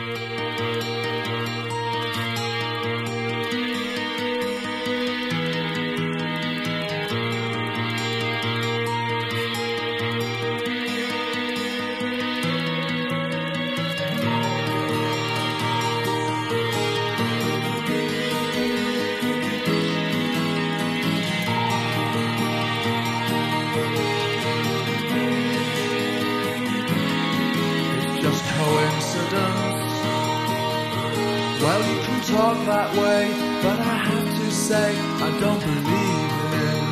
It's say I don't believe in it.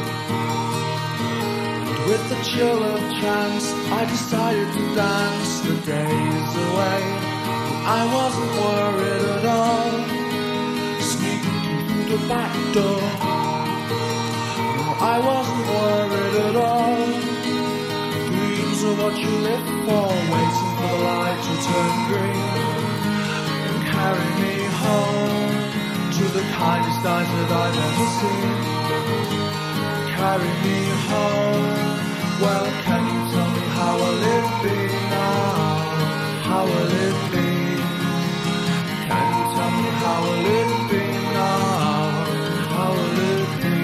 And with the chill of chance, I decided to dance the days away. I wasn't worried at all, sneaking through the back door. No, I wasn't worried at all. Dreams are what you live for, waiting for the light to turn green and carry me home the kindest eyes that I've ever seen. Carry me home. Well, can you tell me how will it be now? How will it be? Can you tell me how will it be now? How will it be?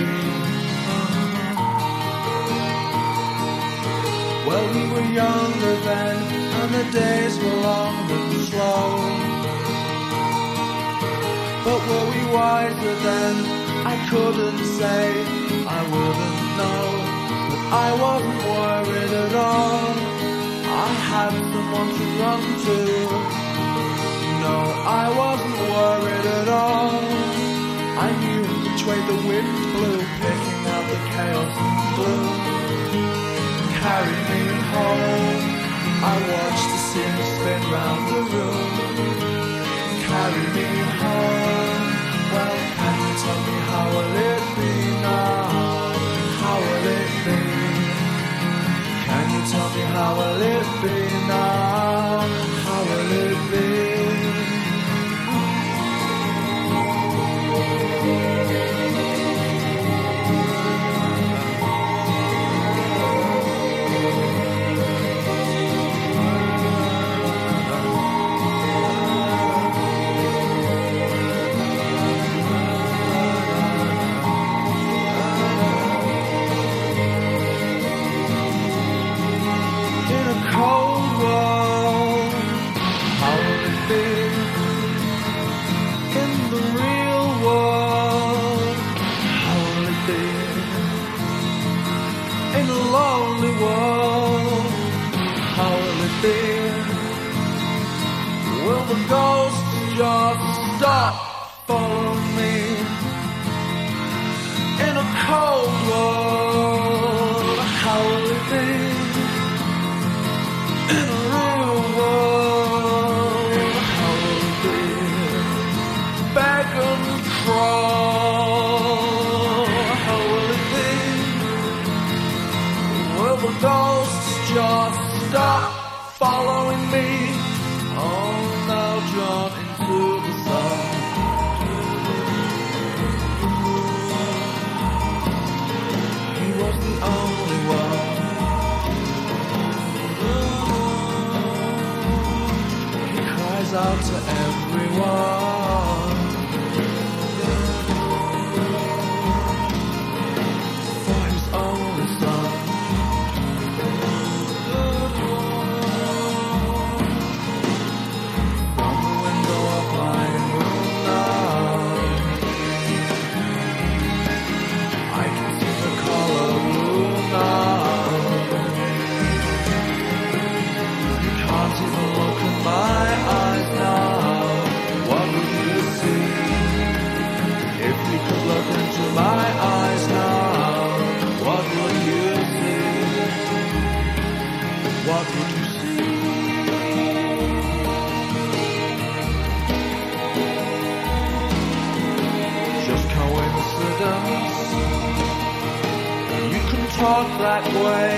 Well, we were younger then, and the days were long and slow. Were we wiser then? I couldn't say, I wouldn't know. But I wasn't worried at all. I had someone to run to. No, I wasn't worried at all. I knew which way the wind blew, picking out the chaos and gloom carry me home. I watched the scene spin round the room. Carry me home. Well, can you tell me how will it be now? How will it be? Can you tell me how will it be now? How will it be? Talk that way.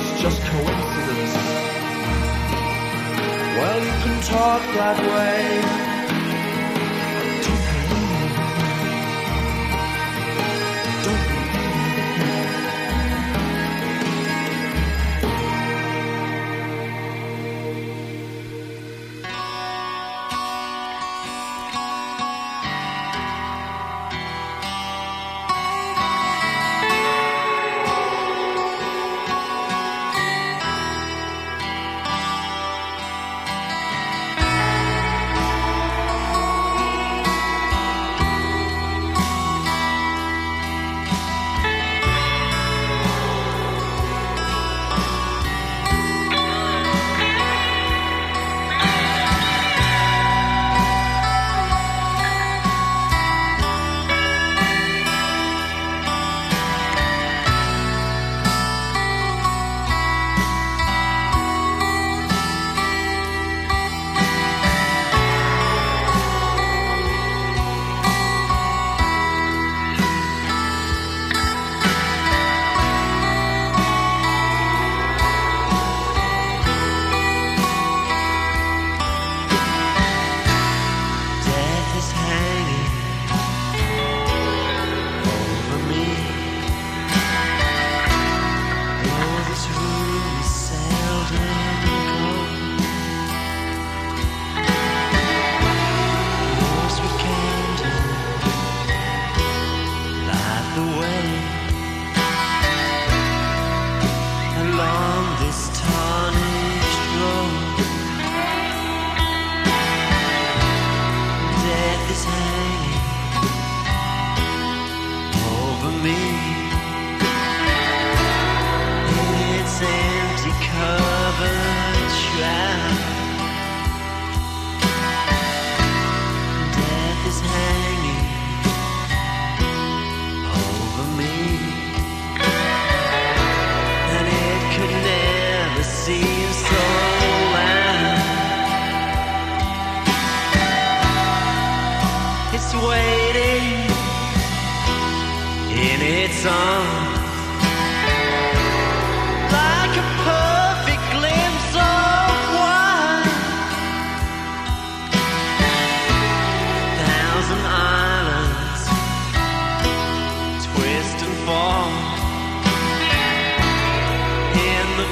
It's just coincidence. Well, you can talk that way.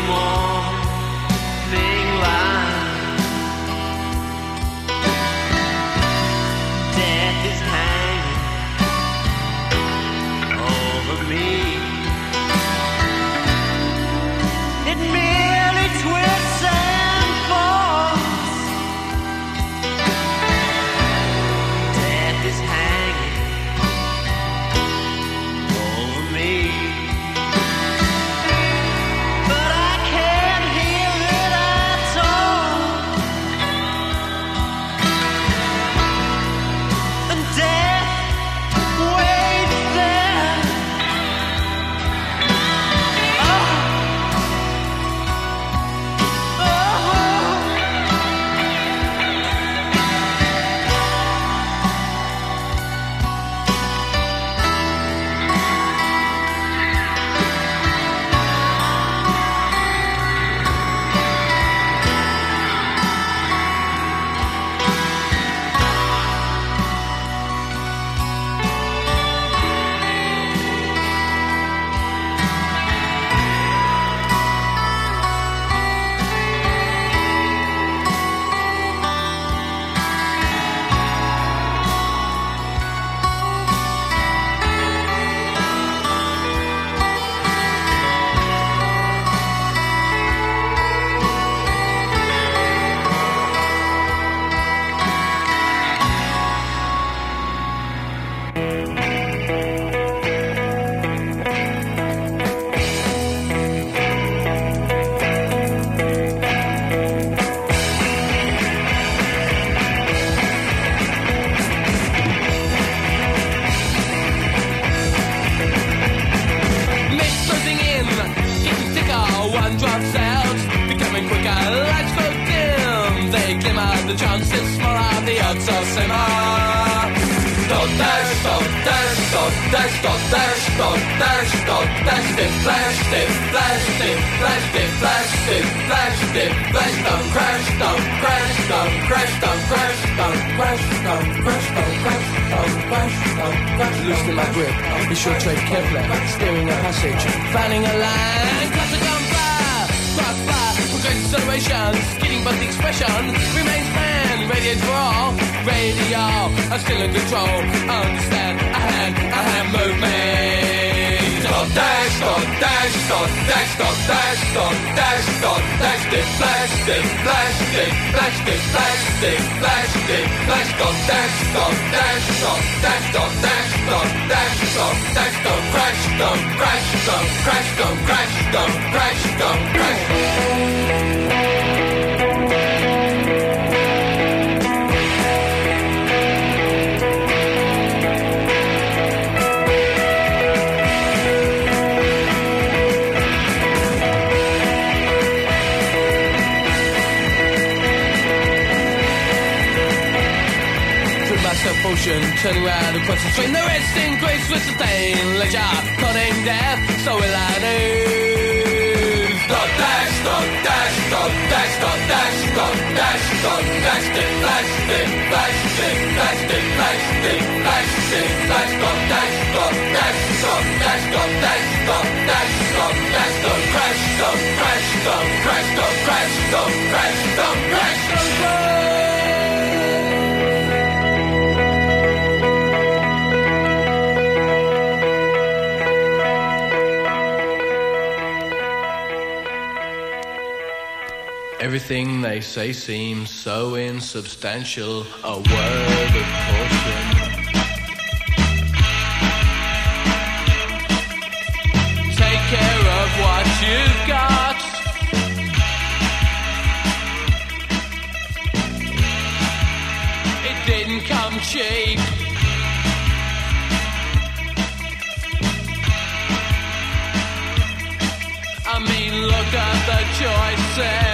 more. crash, don't dash, don't dash, don't dash, don't crash, don't crash, don't crash, don't crash, don't crash, don't crash. ocean, turn round across the stream. The resting grace with the stain, cutting death, so will I do. Dot dash, dot dash, dot dash, dot dash, dot dash, dot dash, dip flash, dip flash, dip flash, dip flash, dip flash, dip flash, dash, dash, dash, dash, dash, dash, crash, crash, crash, crash, crash, crash, crash. Everything they say seems so insubstantial, a word of caution. Take care of what you've got. It didn't come cheap. I mean, look at the choices.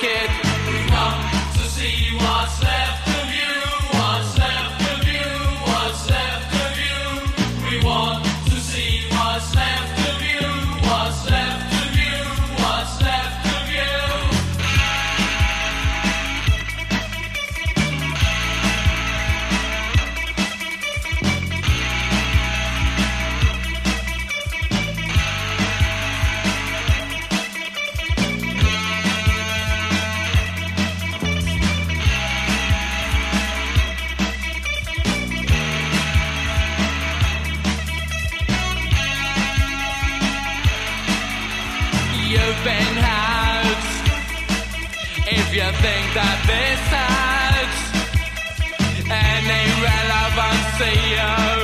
kid. If you think that this has any relevancy.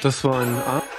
Das war ein A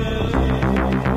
Yeah.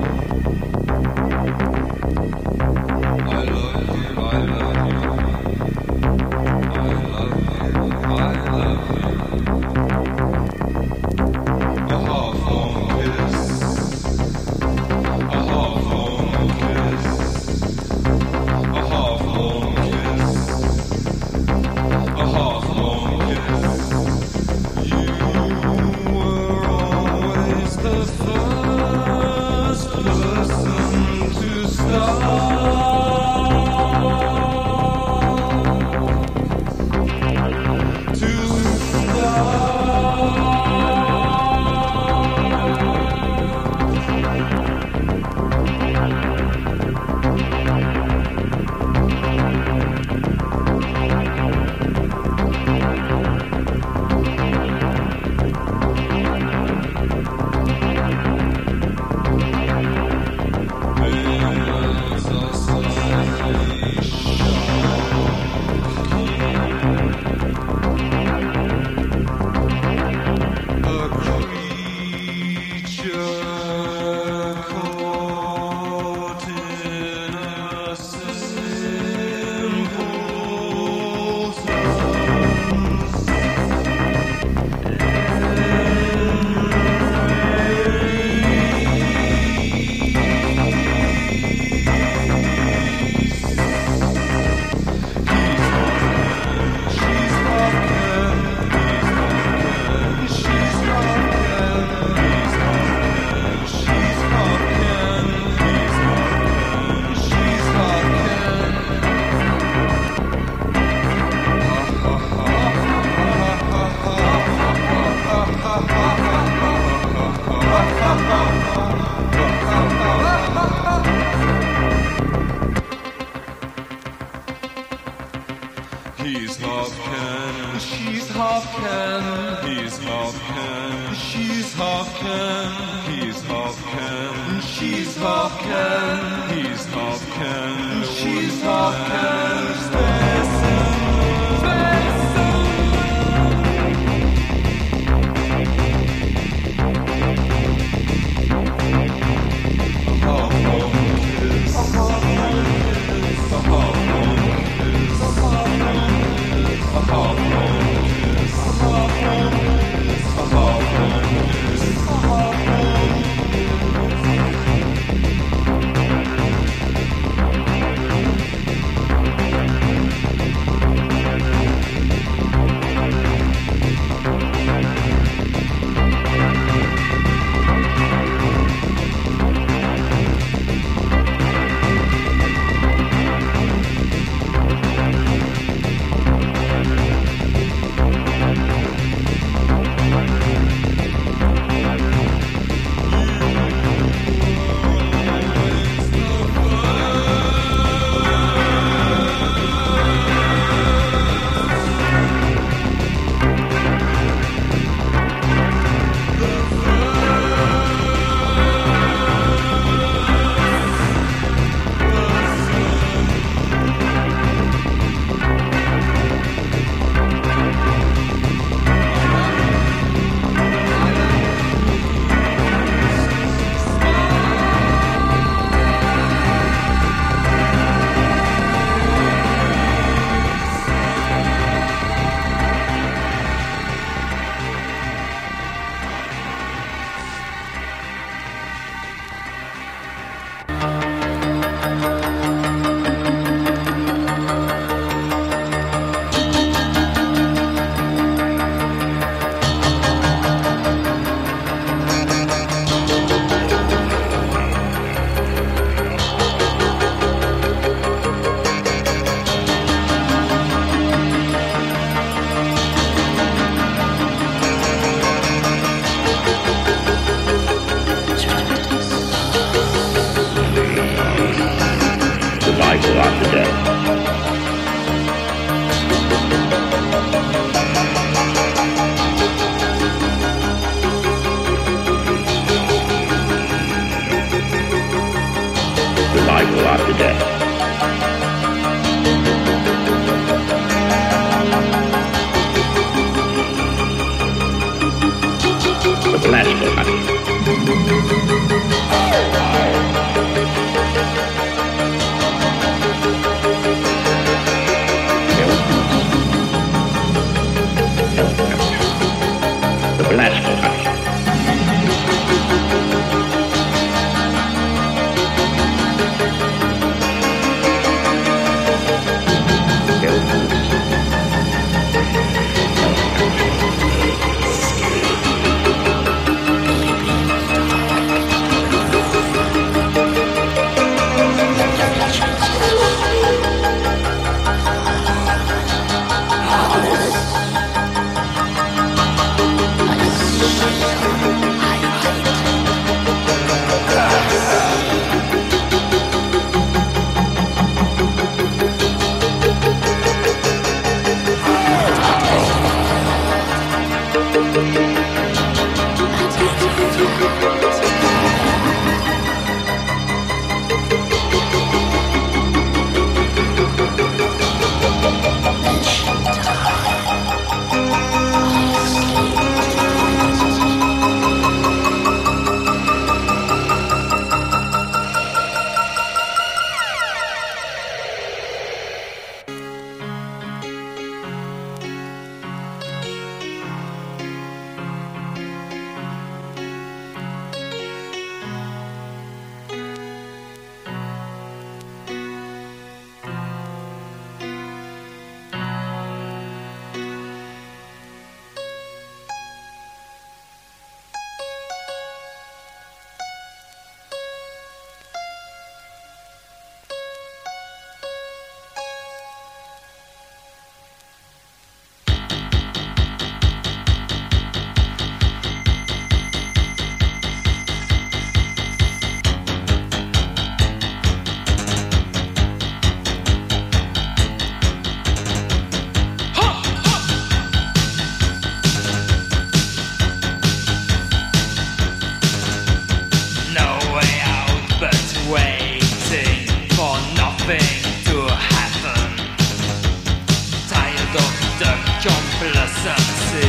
plus anzi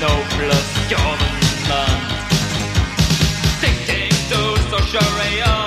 no plus government. To.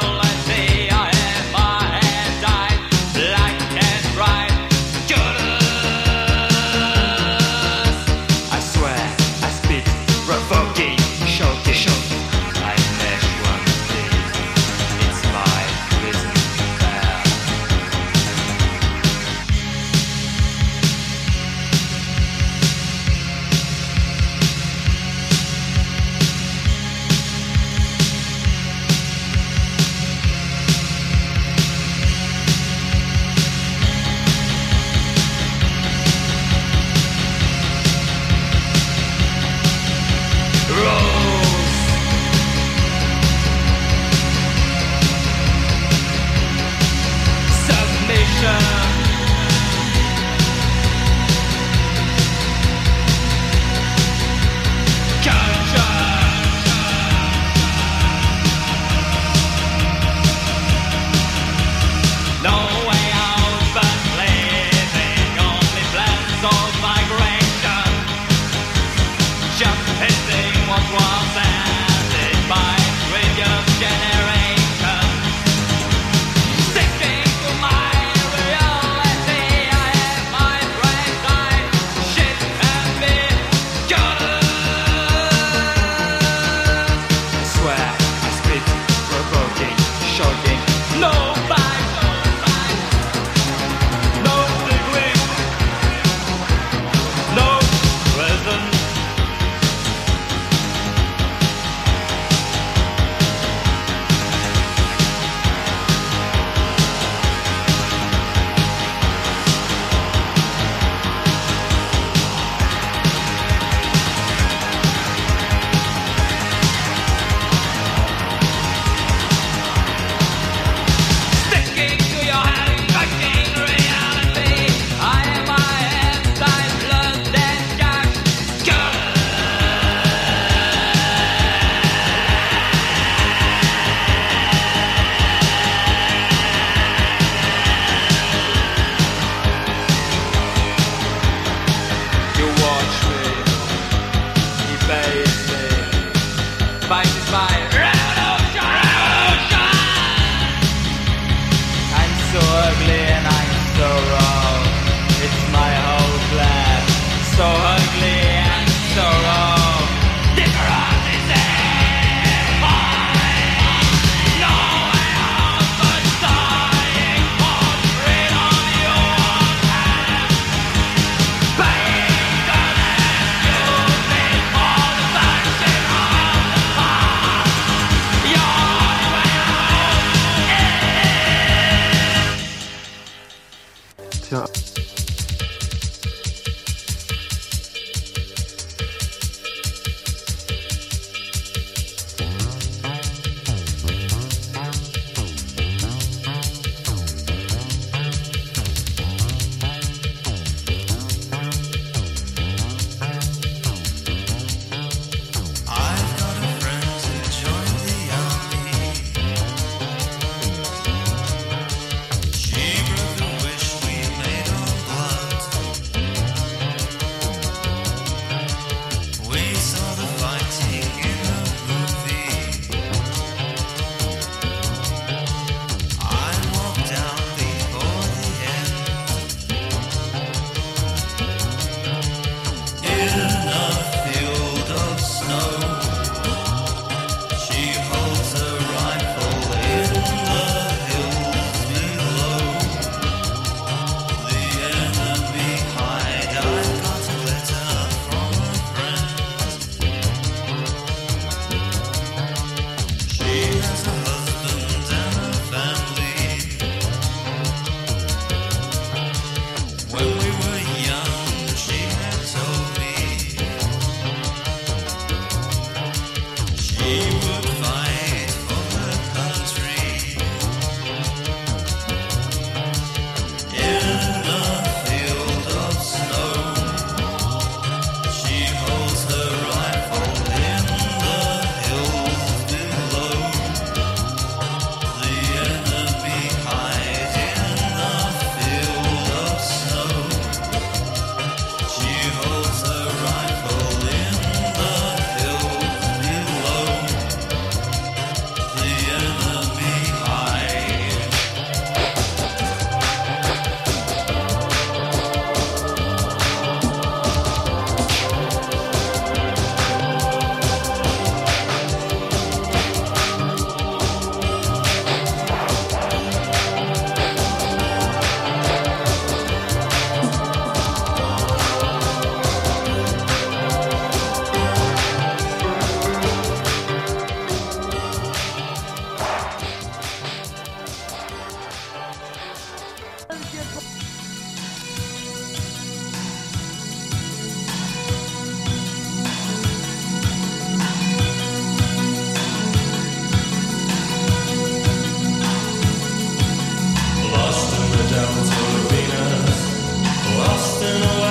lost in the wild.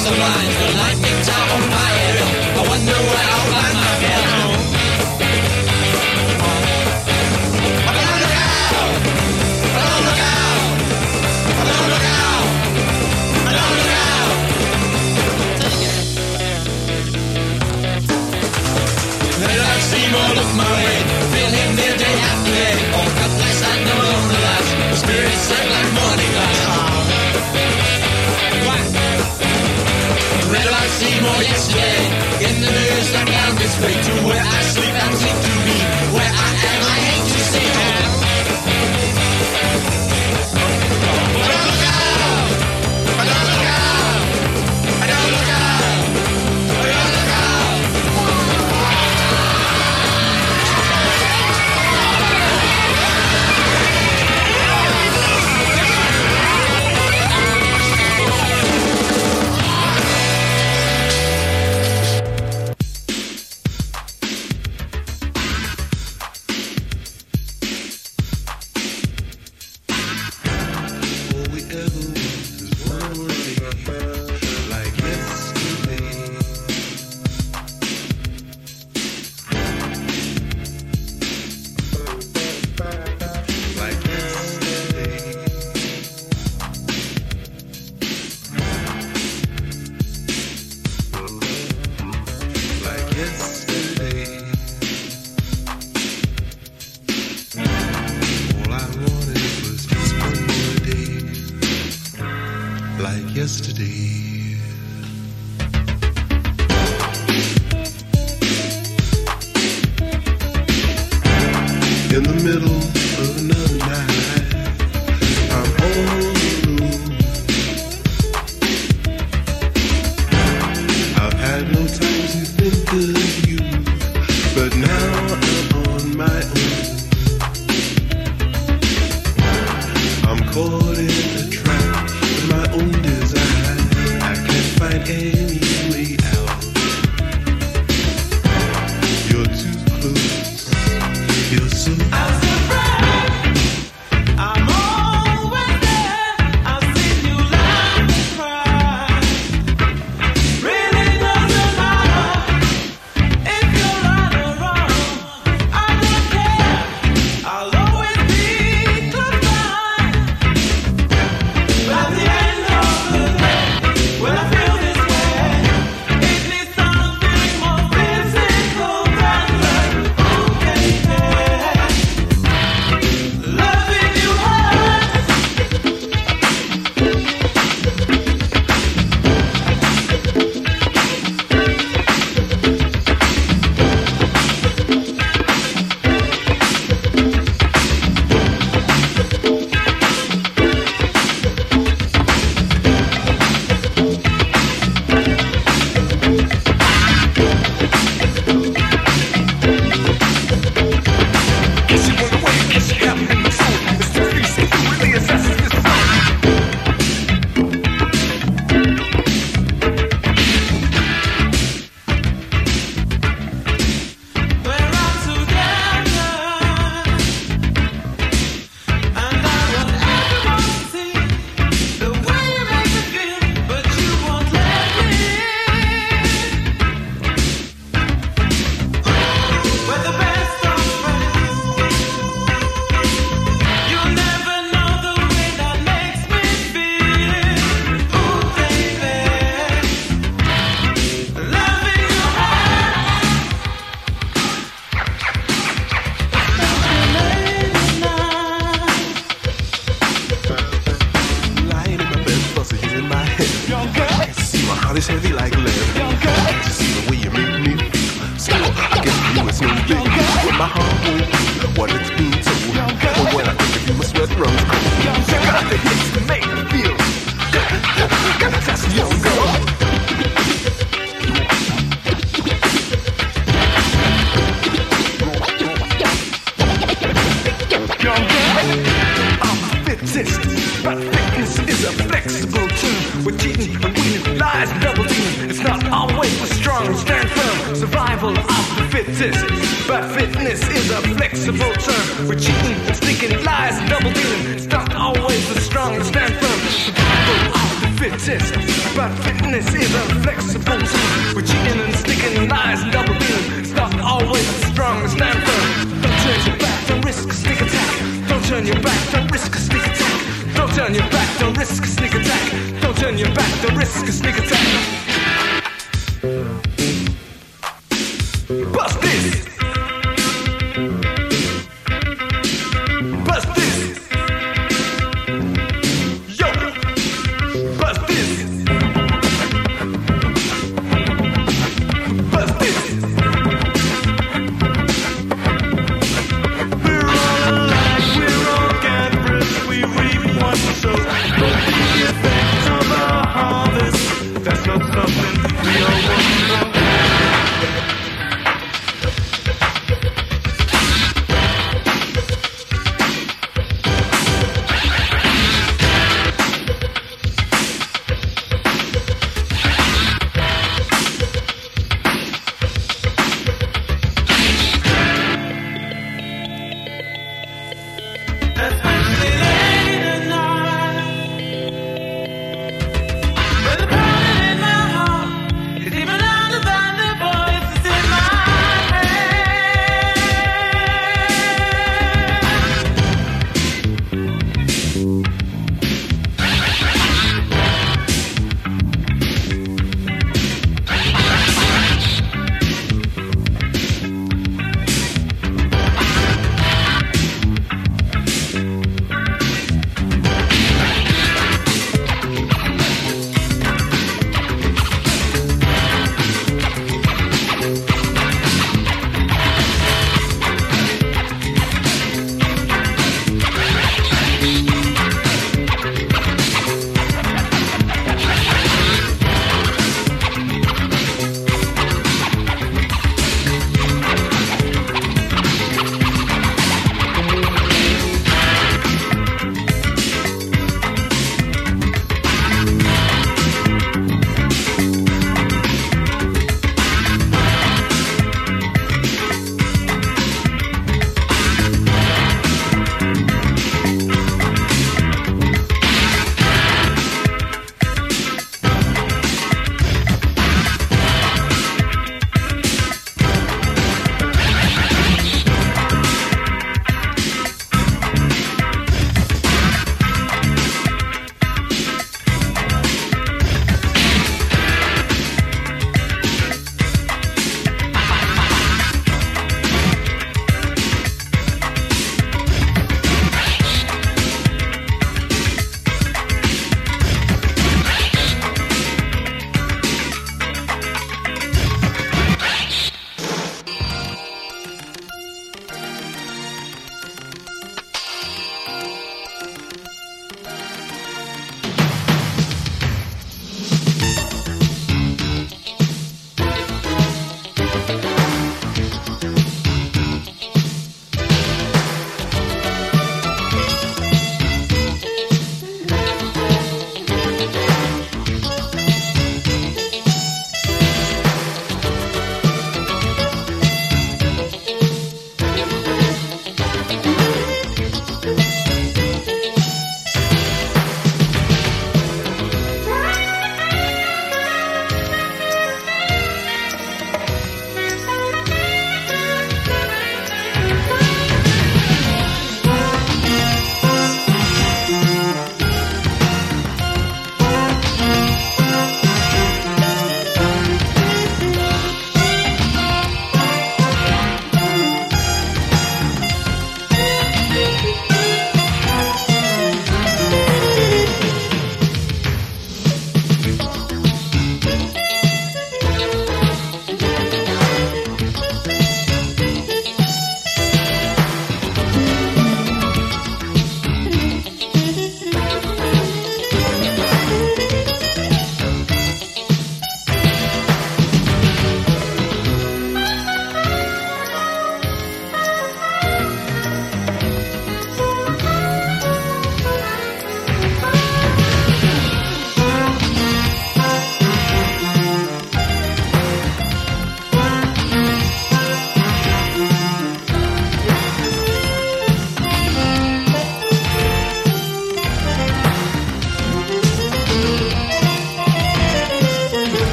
the lines, the lightning tower. sleep through I sleep, I sleep to me.